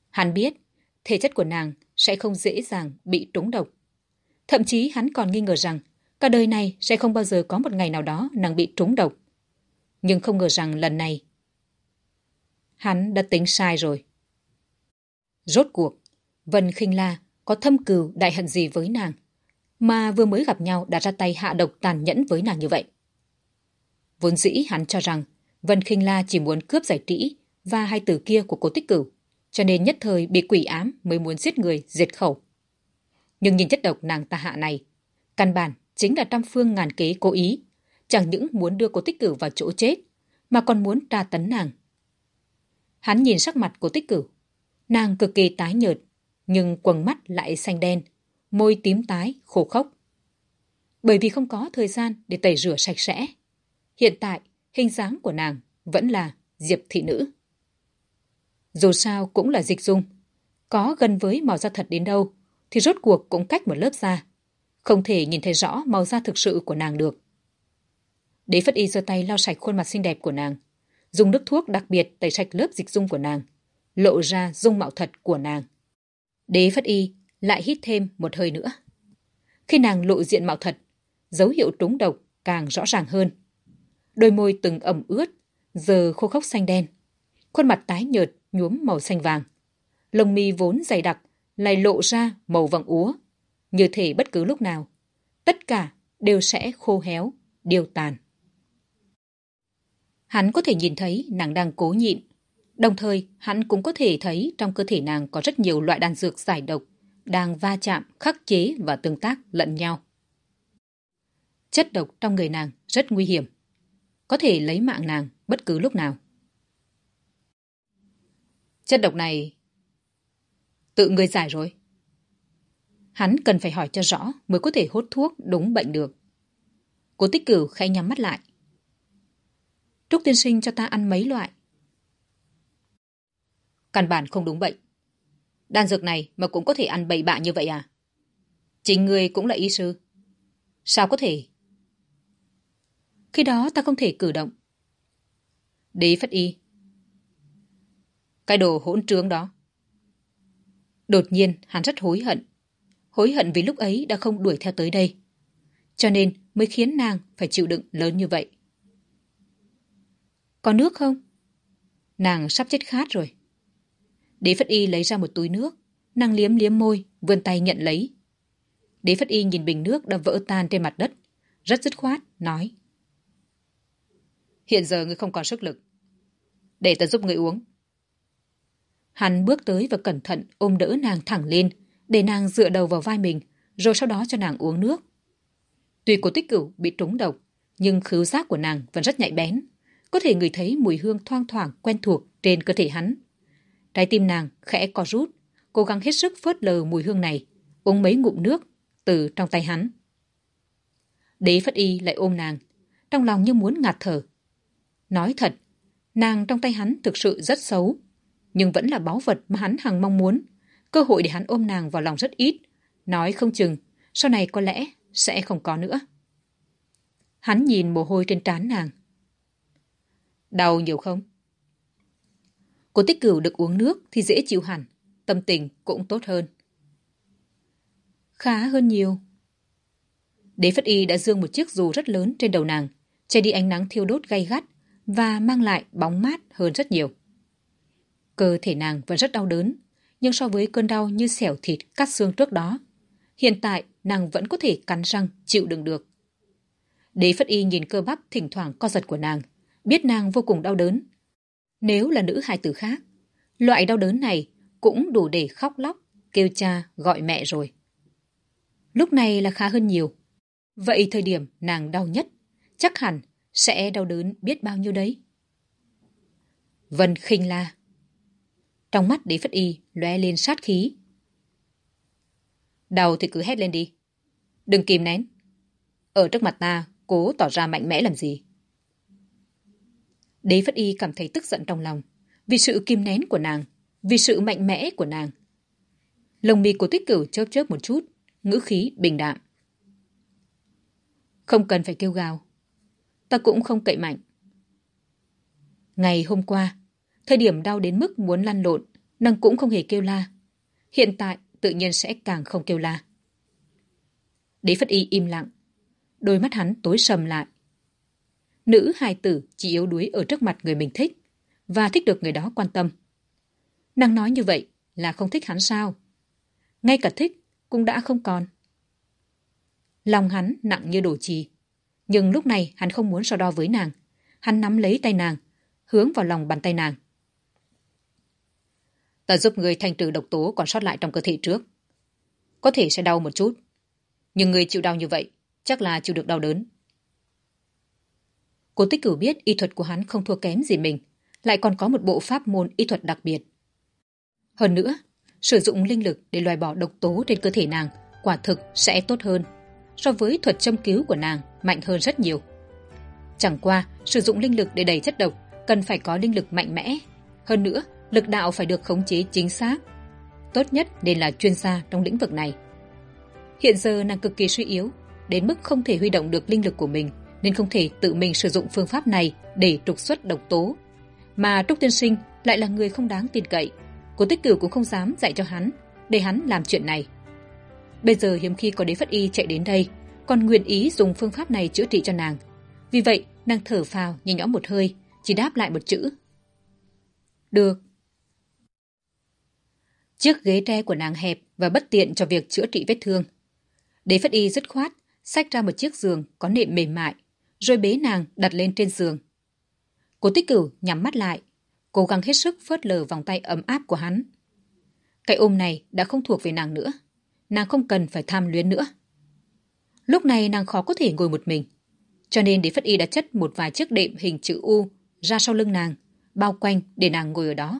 Speaker 1: Hắn biết, thể chất của nàng sẽ không dễ dàng bị trúng độc. Thậm chí hắn còn nghi ngờ rằng cả đời này sẽ không bao giờ có một ngày nào đó nàng bị trúng độc. Nhưng không ngờ rằng lần này hắn đã tính sai rồi. Rốt cuộc, Vân khinh La có thâm cừu đại hận gì với nàng, mà vừa mới gặp nhau đã ra tay hạ độc tàn nhẫn với nàng như vậy. Vốn dĩ hắn cho rằng Vân khinh La chỉ muốn cướp giải trĩ và hai từ kia của cố tích cửu, cho nên nhất thời bị quỷ ám mới muốn giết người, diệt khẩu. Nhưng nhìn chất độc nàng ta hạ này, căn bản chính là trăm phương ngàn kế cố ý, chẳng những muốn đưa cố tích cửu vào chỗ chết, mà còn muốn tra tấn nàng. Hắn nhìn sắc mặt của tích cửu, nàng cực kỳ tái nhợt, nhưng quầng mắt lại xanh đen, môi tím tái, khô khốc. Bởi vì không có thời gian để tẩy rửa sạch sẽ. Hiện tại, hình dáng của nàng vẫn là Diệp thị nữ. Dù sao cũng là dịch dung, có gần với màu da thật đến đâu, thì rốt cuộc cũng cách một lớp da. Không thể nhìn thấy rõ màu da thực sự của nàng được. Đế Phất Y giơ tay lau sạch khuôn mặt xinh đẹp của nàng, dùng nước thuốc đặc biệt tẩy sạch lớp dịch dung của nàng, lộ ra dung mạo thật của nàng. Đế Phất Y lại hít thêm một hơi nữa. Khi nàng lộ diện mạo thật, dấu hiệu trúng độc càng rõ ràng hơn. Đôi môi từng ẩm ướt, giờ khô khốc xanh đen. Khuôn mặt tái nhợt, nhuốm màu xanh vàng. Lông mi vốn dày đặc, lại lộ ra màu vàng úa. Như thể bất cứ lúc nào, tất cả đều sẽ khô héo, điều tàn. Hắn có thể nhìn thấy nàng đang cố nhịn, Đồng thời, hắn cũng có thể thấy trong cơ thể nàng có rất nhiều loại đan dược giải độc, đang va chạm, khắc chế và tương tác lẫn nhau. Chất độc trong người nàng rất nguy hiểm, có thể lấy mạng nàng bất cứ lúc nào. Chất độc này tự người giải rồi. Hắn cần phải hỏi cho rõ mới có thể hốt thuốc đúng bệnh được. Cố tích cửu khẽ nhắm mắt lại. Trúc tiên sinh cho ta ăn mấy loại. Căn bản không đúng bệnh. Đan dược này mà cũng có thể ăn bậy bạ như vậy à? Chính người cũng là y sư. Sao có thể? Khi đó ta không thể cử động. Đế phất y. Cái đồ hỗn trướng đó. Đột nhiên, hắn rất hối hận. hối hận vì lúc ấy đã không đuổi theo tới đây. Cho nên mới khiến nàng phải chịu đựng lớn như vậy. Có nước không? Nàng sắp chết khát rồi. Đế Phất Y lấy ra một túi nước. Nàng liếm liếm môi, vươn tay nhận lấy. Đế Phất Y nhìn bình nước đã vỡ tan trên mặt đất. Rất dứt khoát, nói. Hiện giờ ngươi không còn sức lực. Để ta giúp ngươi uống. Hắn bước tới và cẩn thận ôm đỡ nàng thẳng lên, để nàng dựa đầu vào vai mình, rồi sau đó cho nàng uống nước. Tuy cổ tích cửu bị trúng độc, nhưng khứu giác của nàng vẫn rất nhạy bén. Có thể người thấy mùi hương thoang thoảng quen thuộc trên cơ thể hắn. Trái tim nàng khẽ co rút, cố gắng hết sức phớt lờ mùi hương này, uống mấy ngụm nước từ trong tay hắn. Đế Phất Y lại ôm nàng, trong lòng như muốn ngạt thở. Nói thật, nàng trong tay hắn thực sự rất xấu, nhưng vẫn là báu vật mà hắn hằng mong muốn. Cơ hội để hắn ôm nàng vào lòng rất ít, nói không chừng, sau này có lẽ sẽ không có nữa. Hắn nhìn mồ hôi trên trán nàng. Đau nhiều không? Cô tích cửu được uống nước thì dễ chịu hẳn, tâm tình cũng tốt hơn. Khá hơn nhiều. Đế Phất Y đã dương một chiếc dù rất lớn trên đầu nàng, che đi ánh nắng thiêu đốt gay gắt và mang lại bóng mát hơn rất nhiều. Cơ thể nàng vẫn rất đau đớn, nhưng so với cơn đau như xẻo thịt cắt xương trước đó, hiện tại nàng vẫn có thể cắn răng chịu đựng được. Đế Phất Y nhìn cơ bắp thỉnh thoảng co giật của nàng, biết nàng vô cùng đau đớn. Nếu là nữ hài tử khác, loại đau đớn này cũng đủ để khóc lóc, kêu cha, gọi mẹ rồi. Lúc này là khá hơn nhiều. Vậy thời điểm nàng đau nhất, chắc hẳn sẽ đau đớn biết bao nhiêu đấy. Vân khinh la. Trong mắt đế phất y lóe lên sát khí. Đau thì cứ hét lên đi. Đừng kìm nén. Ở trước mặt ta, cố tỏ ra mạnh mẽ làm gì. Đế phất y cảm thấy tức giận trong lòng. Vì sự kìm nén của nàng. Vì sự mạnh mẽ của nàng. Lồng mi của Tuyết cửu chớp chớp một chút. Ngữ khí bình đạm. Không cần phải kêu gào. Ta cũng không cậy mạnh. Ngày hôm qua, thời điểm đau đến mức muốn lăn lộn, nàng cũng không hề kêu la. Hiện tại tự nhiên sẽ càng không kêu la. Đế Phất Y im lặng. Đôi mắt hắn tối sầm lại. Nữ hài tử chỉ yếu đuối ở trước mặt người mình thích và thích được người đó quan tâm. Nàng nói như vậy là không thích hắn sao? Ngay cả thích cũng đã không còn. Lòng hắn nặng như đổ trì. Nhưng lúc này hắn không muốn so đo với nàng. Hắn nắm lấy tay nàng, hướng vào lòng bàn tay nàng. Ta giúp người thanh trừ độc tố còn sót lại trong cơ thể trước. Có thể sẽ đau một chút. Nhưng người chịu đau như vậy, chắc là chịu được đau đớn. Cố tích cửu biết y thuật của hắn không thua kém gì mình, lại còn có một bộ pháp môn y thuật đặc biệt. Hơn nữa, sử dụng linh lực để loại bỏ độc tố trên cơ thể nàng quả thực sẽ tốt hơn so với thuật châm cứu của nàng mạnh hơn rất nhiều. Chẳng qua, sử dụng linh lực để đẩy chất độc cần phải có linh lực mạnh mẽ. Hơn nữa, lực đạo phải được khống chế chính xác. Tốt nhất nên là chuyên gia trong lĩnh vực này. Hiện giờ nàng cực kỳ suy yếu, đến mức không thể huy động được linh lực của mình, nên không thể tự mình sử dụng phương pháp này để trục xuất độc tố. Mà Trúc Tiên Sinh lại là người không đáng tin cậy. Cố tích cửu cũng không dám dạy cho hắn, để hắn làm chuyện này. Bây giờ hiếm khi có đế phất y chạy đến đây, còn nguyện ý dùng phương pháp này chữa trị cho nàng. Vì vậy, nàng thở phào, nhìn nhõm một hơi, chỉ đáp lại một chữ. Được. Chiếc ghế tre của nàng hẹp và bất tiện cho việc chữa trị vết thương. Đế phất y dứt khoát, xách ra một chiếc giường có nệm mềm mại, rồi bế nàng đặt lên trên giường. Cố tích cửu nhắm mắt lại, cố gắng hết sức phớt lờ vòng tay ấm áp của hắn. Cái ôm này đã không thuộc về nàng nữa nàng không cần phải tham luyến nữa. Lúc này nàng khó có thể ngồi một mình, cho nên đế phất y đã chất một vài chiếc đệm hình chữ U ra sau lưng nàng, bao quanh để nàng ngồi ở đó.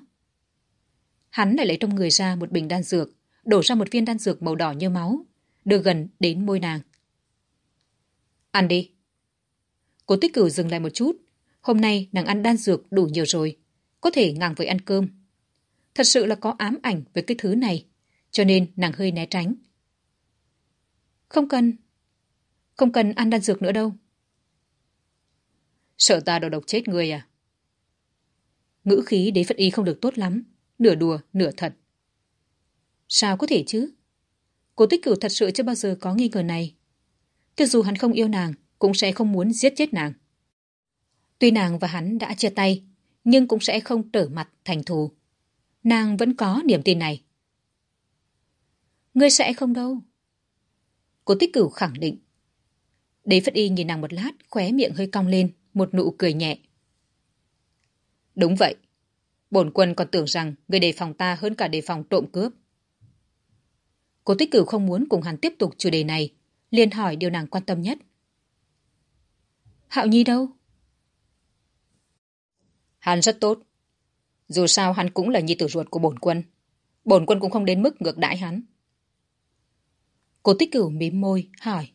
Speaker 1: Hắn lại lấy trong người ra một bình đan dược, đổ ra một viên đan dược màu đỏ như máu, đưa gần đến môi nàng. Ăn đi. Cố tích cửu dừng lại một chút. Hôm nay nàng ăn đan dược đủ nhiều rồi, có thể ngang với ăn cơm. Thật sự là có ám ảnh về cái thứ này cho nên nàng hơi né tránh. Không cần. Không cần ăn đan dược nữa đâu. Sợ ta đầu độc chết người à? Ngữ khí đế phật y không được tốt lắm, nửa đùa, nửa thật. Sao có thể chứ? Cố tích cửu thật sự chưa bao giờ có nghi ngờ này. Cho dù hắn không yêu nàng, cũng sẽ không muốn giết chết nàng. Tuy nàng và hắn đã chia tay, nhưng cũng sẽ không trở mặt thành thù. Nàng vẫn có niềm tin này. Ngươi sẽ không đâu. Cố tích cửu khẳng định. Đế Phất Y nhìn nàng một lát, khóe miệng hơi cong lên, một nụ cười nhẹ. Đúng vậy. Bổn quân còn tưởng rằng người đề phòng ta hơn cả đề phòng trộm cướp. Cố tích cửu không muốn cùng hắn tiếp tục chủ đề này, liền hỏi điều nàng quan tâm nhất. Hạo Nhi đâu? Hắn rất tốt. Dù sao hắn cũng là nhi tử ruột của bổn quân. Bổn quân cũng không đến mức ngược đãi hắn. Cố tích cửu mím môi, hỏi.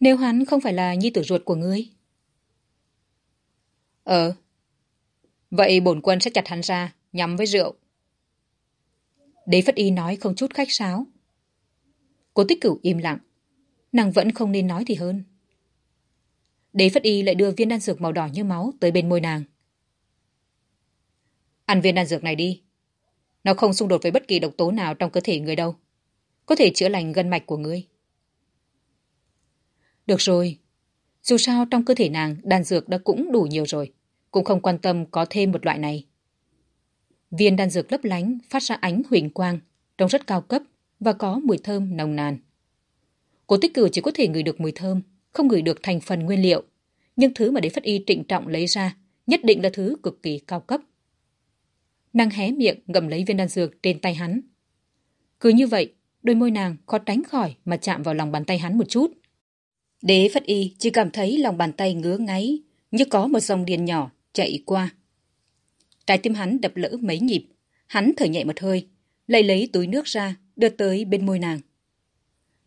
Speaker 1: Nếu hắn không phải là nhi tử ruột của ngươi? Ờ. Vậy bổn quân sẽ chặt hắn ra, nhắm với rượu. Đế Phất Y nói không chút khách sáo. Cố tích cửu im lặng. Nàng vẫn không nên nói thì hơn. Đế Phất Y lại đưa viên đan dược màu đỏ như máu tới bên môi nàng. Ăn viên đan dược này đi. Nó không xung đột với bất kỳ độc tố nào trong cơ thể người đâu. Có thể chữa lành gân mạch của ngươi. Được rồi. Dù sao trong cơ thể nàng đan dược đã cũng đủ nhiều rồi. Cũng không quan tâm có thêm một loại này. Viên đan dược lấp lánh phát ra ánh huỳnh quang, trông rất cao cấp và có mùi thơm nồng nàn. Cố tích cử chỉ có thể ngửi được mùi thơm, không gửi được thành phần nguyên liệu. Nhưng thứ mà đế phất y trịnh trọng lấy ra nhất định là thứ cực kỳ cao cấp. Nàng hé miệng ngậm lấy viên đan dược trên tay hắn. Cứ như vậy, đôi môi nàng khó tránh khỏi mà chạm vào lòng bàn tay hắn một chút. Đế Phất Y chỉ cảm thấy lòng bàn tay ngứa ngáy, như có một dòng điện nhỏ chạy qua. Trái tim hắn đập lỡ mấy nhịp, hắn thở nhẹ một hơi, lấy lấy túi nước ra, đưa tới bên môi nàng.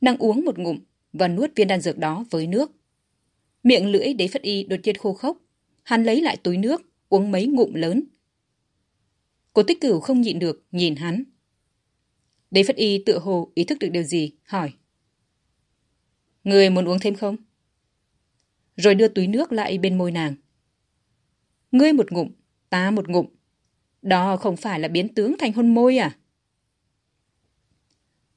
Speaker 1: Nàng uống một ngụm và nuốt viên đan dược đó với nước. Miệng lưỡi đế Phất Y đột nhiên khô khốc, hắn lấy lại túi nước, uống mấy ngụm lớn. Cố tích cửu không nhịn được, nhìn hắn. Đế Phất Y tựa hồ ý thức được điều gì, hỏi. Người muốn uống thêm không? Rồi đưa túi nước lại bên môi nàng. Ngươi một ngụm, ta một ngụm. Đó không phải là biến tướng thành hôn môi à?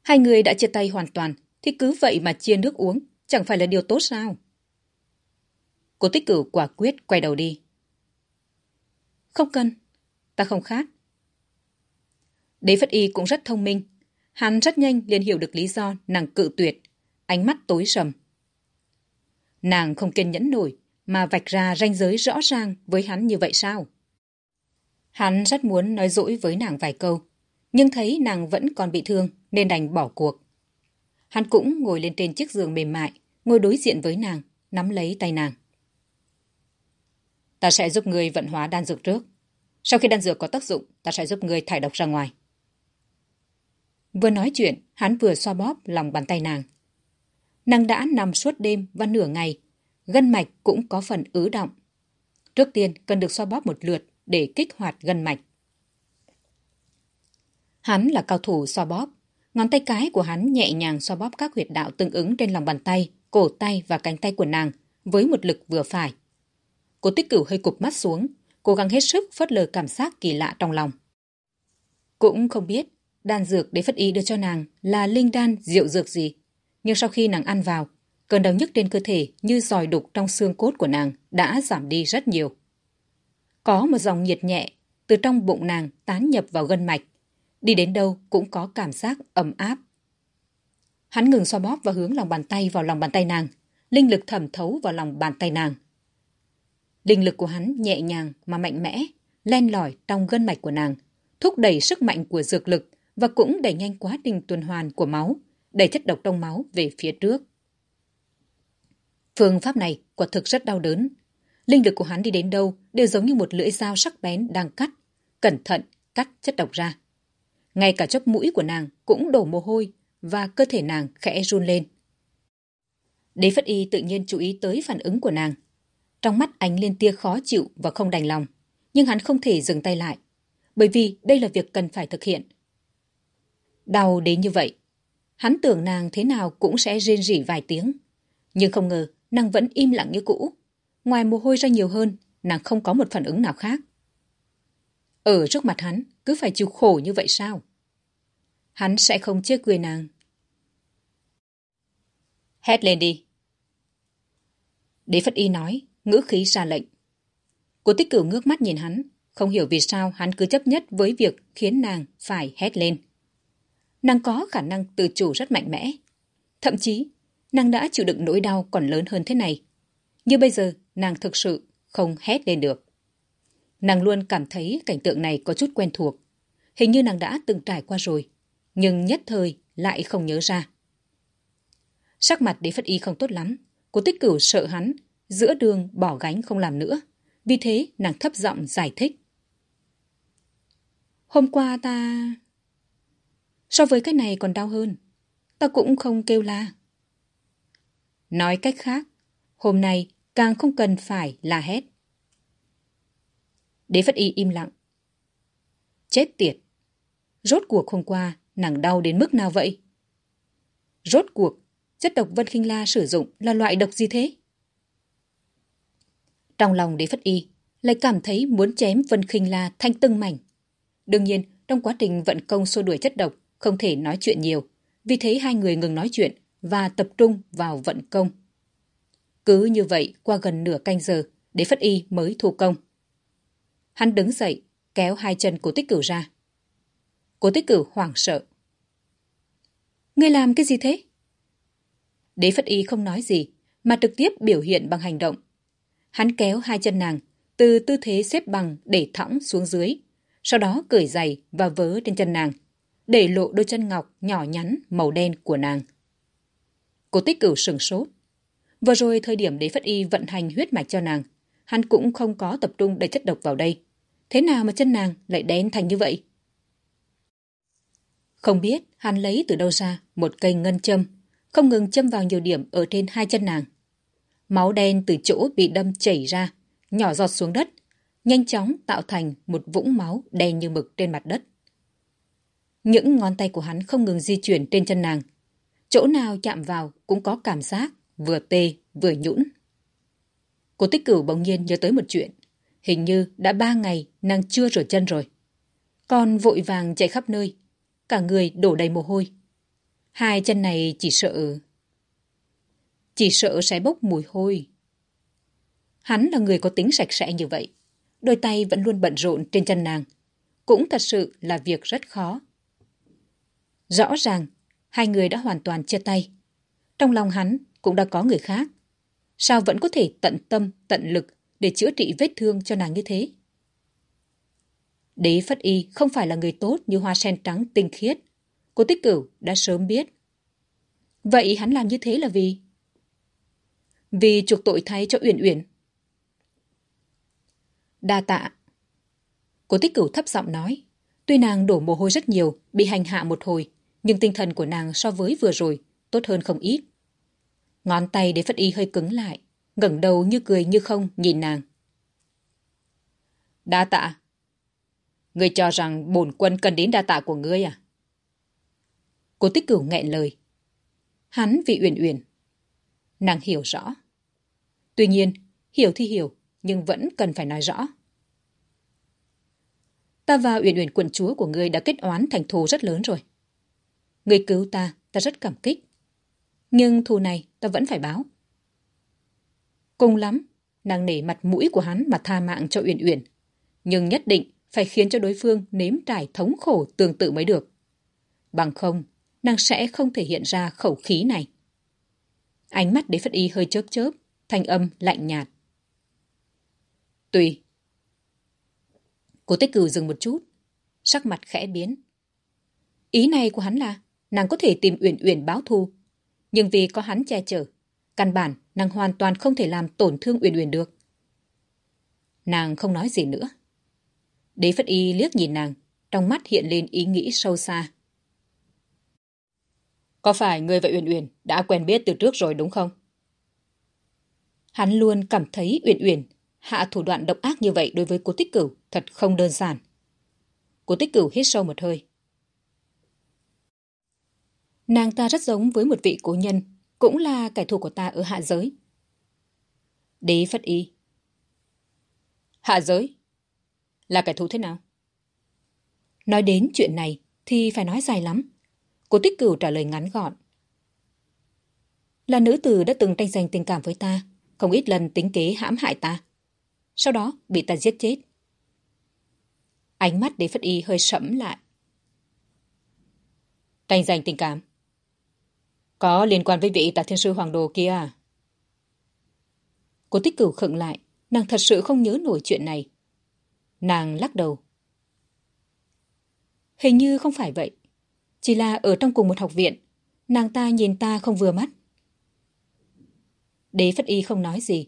Speaker 1: Hai người đã chia tay hoàn toàn, thì cứ vậy mà chia nước uống, chẳng phải là điều tốt sao? Cô tích cử quả quyết quay đầu đi. Không cần, ta không khát. Đế Phất Y cũng rất thông minh. Hắn rất nhanh liền hiểu được lý do nàng cự tuyệt, ánh mắt tối sầm. Nàng không kiên nhẫn nổi, mà vạch ra ranh giới rõ ràng với hắn như vậy sao? Hắn rất muốn nói dỗi với nàng vài câu, nhưng thấy nàng vẫn còn bị thương nên đành bỏ cuộc. Hắn cũng ngồi lên trên chiếc giường mềm mại, ngồi đối diện với nàng, nắm lấy tay nàng. Ta sẽ giúp người vận hóa đan dược trước. Sau khi đan dược có tác dụng, ta sẽ giúp người thải độc ra ngoài. Vừa nói chuyện, hắn vừa xoa bóp lòng bàn tay nàng. Nàng đã nằm suốt đêm và nửa ngày, gân mạch cũng có phần ứ động. Trước tiên cần được xoa bóp một lượt để kích hoạt gân mạch. Hắn là cao thủ xoa bóp. Ngón tay cái của hắn nhẹ nhàng xoa bóp các huyệt đạo tương ứng trên lòng bàn tay, cổ tay và cánh tay của nàng với một lực vừa phải. Cô tích cửu hơi cụp mắt xuống, cố gắng hết sức phớt lờ cảm giác kỳ lạ trong lòng. Cũng không biết đan dược để phất y đưa cho nàng là linh đan rượu dược gì. Nhưng sau khi nàng ăn vào, cơn đau nhức trên cơ thể như dòi đục trong xương cốt của nàng đã giảm đi rất nhiều. Có một dòng nhiệt nhẹ từ trong bụng nàng tán nhập vào gân mạch, đi đến đâu cũng có cảm giác ấm áp. Hắn ngừng xoa bóp và hướng lòng bàn tay vào lòng bàn tay nàng, linh lực thẩm thấu vào lòng bàn tay nàng. Linh lực của hắn nhẹ nhàng mà mạnh mẽ, len lỏi trong gân mạch của nàng, thúc đẩy sức mạnh của dược lực và cũng đẩy nhanh quá trình tuần hoàn của máu, đẩy chất độc trong máu về phía trước. Phương pháp này quả thực rất đau đớn. Linh lực của hắn đi đến đâu đều giống như một lưỡi dao sắc bén đang cắt, cẩn thận cắt chất độc ra. Ngay cả chóp mũi của nàng cũng đổ mồ hôi và cơ thể nàng khẽ run lên. Đế Phất Y tự nhiên chú ý tới phản ứng của nàng. Trong mắt ánh lên tia khó chịu và không đành lòng. Nhưng hắn không thể dừng tay lại. Bởi vì đây là việc cần phải thực hiện. Đau đến như vậy. Hắn tưởng nàng thế nào cũng sẽ rên rỉ vài tiếng. Nhưng không ngờ nàng vẫn im lặng như cũ. Ngoài mồ hôi ra nhiều hơn, nàng không có một phản ứng nào khác. Ở trước mặt hắn, cứ phải chịu khổ như vậy sao? hắn sẽ không chết cười nàng. Hét lên đi. Đế Phất Y nói, ngữ khí ra lệnh. Cô tích cửu ngước mắt nhìn hắn, không hiểu vì sao hắn cứ chấp nhất với việc khiến nàng phải hét lên. Nàng có khả năng tự chủ rất mạnh mẽ. Thậm chí, nàng đã chịu đựng nỗi đau còn lớn hơn thế này. Như bây giờ, nàng thực sự không hét lên được. Nàng luôn cảm thấy cảnh tượng này có chút quen thuộc. Hình như nàng đã từng trải qua rồi, nhưng nhất thời lại không nhớ ra. Sắc mặt đế phất y không tốt lắm, cô tích cửu sợ hắn, giữa đường bỏ gánh không làm nữa. Vì thế nàng thấp giọng giải thích. Hôm qua ta... So với cái này còn đau hơn. Ta cũng không kêu la. Nói cách khác, hôm nay càng không cần phải la hét. Đế Phất Y im lặng. Chết tiệt! Rốt cuộc hôm qua nàng đau đến mức nào vậy? Rốt cuộc, chất độc Vân Kinh La sử dụng là loại độc gì thế? Trong lòng Đế Phất Y lại cảm thấy muốn chém Vân Kinh La thanh từng mảnh. Đương nhiên, trong quá trình vận công xô đuổi chất độc, không thể nói chuyện nhiều, vì thế hai người ngừng nói chuyện và tập trung vào vận công. Cứ như vậy, qua gần nửa canh giờ, Đế Phất Y mới thu công. Hắn đứng dậy, kéo hai chân của tích cửu ra. Cố tích cửu hoảng sợ. Ngươi làm cái gì thế? Đế Phất Y không nói gì, mà trực tiếp biểu hiện bằng hành động. Hắn kéo hai chân nàng, từ tư thế xếp bằng để thõng xuống dưới, sau đó cởi giày và vớ trên chân nàng, để lộ đôi chân ngọc nhỏ nhắn màu đen của nàng. Cố tích cửu sừng sốt. Vừa rồi thời điểm đế phất y vận hành huyết mạch cho nàng, hắn cũng không có tập trung để chất độc vào đây. Thế nào mà chân nàng lại đen thành như vậy? Không biết hắn lấy từ đâu ra một cây ngân châm, không ngừng châm vào nhiều điểm ở trên hai chân nàng. Máu đen từ chỗ bị đâm chảy ra, nhỏ giọt xuống đất, nhanh chóng tạo thành một vũng máu đen như mực trên mặt đất. Những ngón tay của hắn không ngừng di chuyển trên chân nàng. Chỗ nào chạm vào cũng có cảm giác vừa tê vừa nhũn. Cô tích cửu bỗng nhiên nhớ tới một chuyện. Hình như đã ba ngày nàng chưa rửa chân rồi. con vội vàng chạy khắp nơi. Cả người đổ đầy mồ hôi. Hai chân này chỉ sợ... Chỉ sợ sẽ bốc mùi hôi. Hắn là người có tính sạch sẽ như vậy. Đôi tay vẫn luôn bận rộn trên chân nàng. Cũng thật sự là việc rất khó. Rõ ràng, hai người đã hoàn toàn chia tay. Trong lòng hắn cũng đã có người khác. Sao vẫn có thể tận tâm, tận lực để chữa trị vết thương cho nàng như thế? Đế Phất Y không phải là người tốt như hoa sen trắng tinh khiết. Cô Tích Cửu đã sớm biết. Vậy hắn làm như thế là vì? Vì chuộc tội thay cho Uyển Uyển. Đa tạ. Cô Tích Cửu thấp giọng nói. Tuy nàng đổ mồ hôi rất nhiều, bị hành hạ một hồi, nhưng tinh thần của nàng so với vừa rồi tốt hơn không ít. Ngón tay Đế phất y hơi cứng lại, ngẩng đầu như cười như không nhìn nàng. Đa tạ. Ngươi cho rằng bổn quân cần đến đa tạ của ngươi à? Cô tích cửu nghẹn lời. Hắn vì uyển uyển. Nàng hiểu rõ. Tuy nhiên, hiểu thì hiểu, nhưng vẫn cần phải nói rõ. Ta và uyển uyển quận chúa của ngươi đã kết oán thành thù rất lớn rồi. Người cứu ta, ta rất cảm kích. Nhưng thù này ta vẫn phải báo. Cùng lắm, nàng nể mặt mũi của hắn mà tha mạng cho Uyển Uyển. Nhưng nhất định phải khiến cho đối phương nếm trải thống khổ tương tự mới được. Bằng không, nàng sẽ không thể hiện ra khẩu khí này. Ánh mắt đế phất y hơi chớp chớp, thanh âm lạnh nhạt. Tùy. Cô tích cử dừng một chút, sắc mặt khẽ biến. Ý này của hắn là nàng có thể tìm Uyển Uyển báo thù. Nhưng vì có hắn che chở, căn bản nàng hoàn toàn không thể làm tổn thương Uyển Uyển được. Nàng không nói gì nữa. Đế Phất Y liếc nhìn nàng, trong mắt hiện lên ý nghĩ sâu xa. Có phải người và Uyển Uyển đã quen biết từ trước rồi đúng không? Hắn luôn cảm thấy Uyển Uyển hạ thủ đoạn độc ác như vậy đối với cô Tích Cửu thật không đơn giản. Cô Tích Cửu hít sâu một hơi, Nàng ta rất giống với một vị cố nhân, cũng là kẻ thù của ta ở hạ giới. Đế Phất Y Hạ giới? Là kẻ thù thế nào? Nói đến chuyện này thì phải nói dài lắm, Cô tích cửu trả lời ngắn gọn. Là nữ tử đã từng tranh giành tình cảm với ta, không ít lần tính kế hãm hại ta. Sau đó bị ta giết chết. Ánh mắt đế phất y hơi sẫm lại. Tranh giành tình cảm. Có liên quan với vị tà thiên sư hoàng đồ kia à? Cô tích cửu khựng lại, nàng thật sự không nhớ nổi chuyện này. Nàng lắc đầu. Hình như không phải vậy. Chỉ là ở trong cùng một học viện, nàng ta nhìn ta không vừa mắt. Đế Phất Y không nói gì.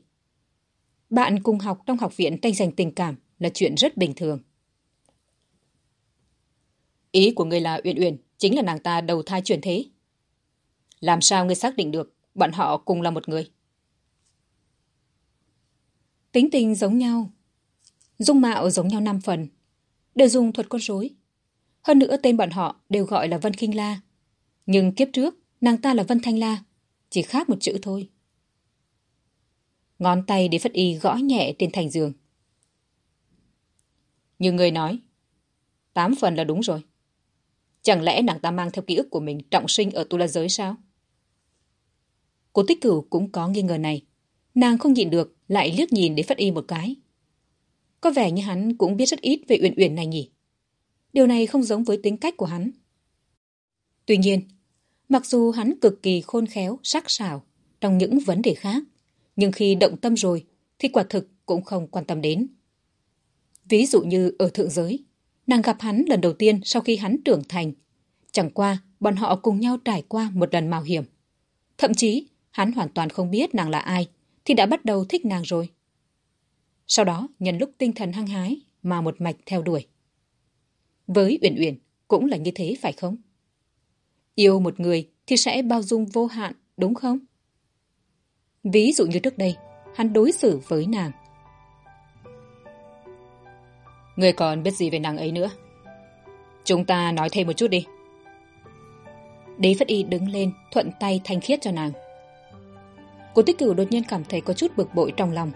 Speaker 1: Bạn cùng học trong học viện tranh giành tình cảm là chuyện rất bình thường. Ý của người là Uyển Uyển chính là nàng ta đầu thai chuyển thế. Làm sao ngươi xác định được bọn họ cùng là một người? Tính tình giống nhau. Dung mạo giống nhau năm phần. Đều dùng thuật con rối. Hơn nữa tên bọn họ đều gọi là Vân Kinh La. Nhưng kiếp trước, nàng ta là Vân Thanh La. Chỉ khác một chữ thôi. Ngón tay để phất y gõ nhẹ trên thành giường. Như người nói, tám phần là đúng rồi. Chẳng lẽ nàng ta mang theo ký ức của mình trọng sinh ở tu la giới sao? Cô tích cửu cũng có nghi ngờ này. Nàng không nhịn được, lại liếc nhìn để phất y một cái. Có vẻ như hắn cũng biết rất ít về Uyển Uyển này nhỉ. Điều này không giống với tính cách của hắn. Tuy nhiên, mặc dù hắn cực kỳ khôn khéo, sắc sảo trong những vấn đề khác, nhưng khi động tâm rồi thì quả thực cũng không quan tâm đến. Ví dụ như ở thượng giới, nàng gặp hắn lần đầu tiên sau khi hắn trưởng thành. Chẳng qua, bọn họ cùng nhau trải qua một lần mạo hiểm. Thậm chí, hắn hoàn toàn không biết nàng là ai, thì đã bắt đầu thích nàng rồi. Sau đó, nhân lúc tinh thần hăng hái mà một mạch theo đuổi. Với Uyển Uyển cũng là như thế phải không? Yêu một người thì sẽ bao dung vô hạn, đúng không? Ví dụ như trước đây, hắn đối xử với nàng. Người còn biết gì về nàng ấy nữa? Chúng ta nói thêm một chút đi. Đế Phất Y đứng lên, thuận tay thanh khiết cho nàng. Cô tích cửu đột nhiên cảm thấy có chút bực bội trong lòng.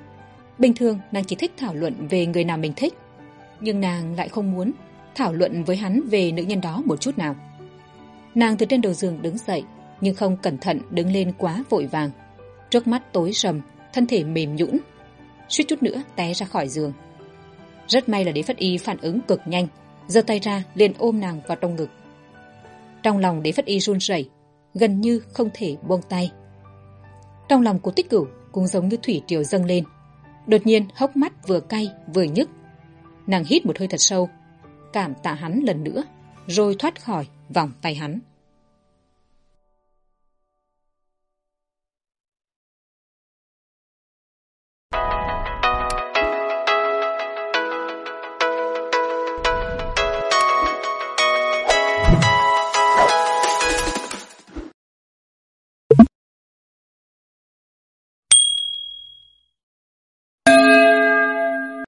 Speaker 1: Bình thường, nàng chỉ thích thảo luận về người nào mình thích. Nhưng nàng lại không muốn thảo luận với hắn về nữ nhân đó một chút nào. Nàng từ trên đầu giường đứng dậy, nhưng không cẩn thận đứng lên quá vội vàng. Trước mắt tối sầm, thân thể mềm nhũn, suýt chút nữa té ra khỏi giường. Rất may là đế phất y phản ứng cực nhanh, giơ tay ra liền ôm nàng vào trong ngực. Trong lòng đế phất y run rẩy, gần như không thể buông tay. Trong lòng của tích cửu cũng giống như thủy triều dâng lên. Đột nhiên hốc mắt vừa cay vừa nhức. Nàng hít một hơi thật sâu, cảm tạ hắn lần nữa, rồi thoát khỏi vòng tay hắn.